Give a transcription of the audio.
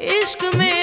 इश्क में